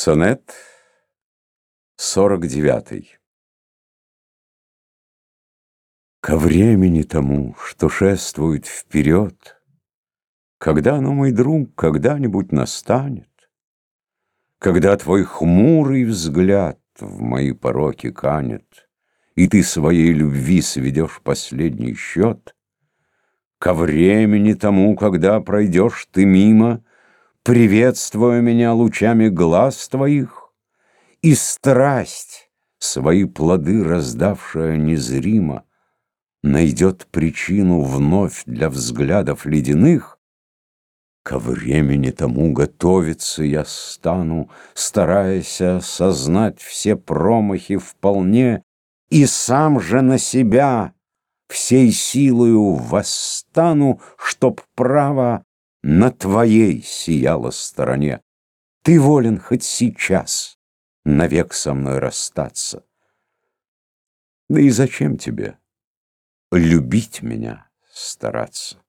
Сонет сорок девятый. Ко времени тому, что шествует вперед, Когда оно, мой друг, когда-нибудь настанет, Когда твой хмурый взгляд в мои пороки канет, И ты своей любви сведешь последний счет, Ко времени тому, когда пройдешь ты мимо, приветствуя меня лучами глаз твоих, и страсть, свои плоды раздавшая незримо, найдет причину вновь для взглядов ледяных, ко времени тому готовиться я стану, стараясь осознать все промахи вполне, и сам же на себя всей силою восстану, чтоб право на твоей сияла стороне. Ты волен хоть сейчас навек со мной расстаться. Да и зачем тебе любить меня стараться?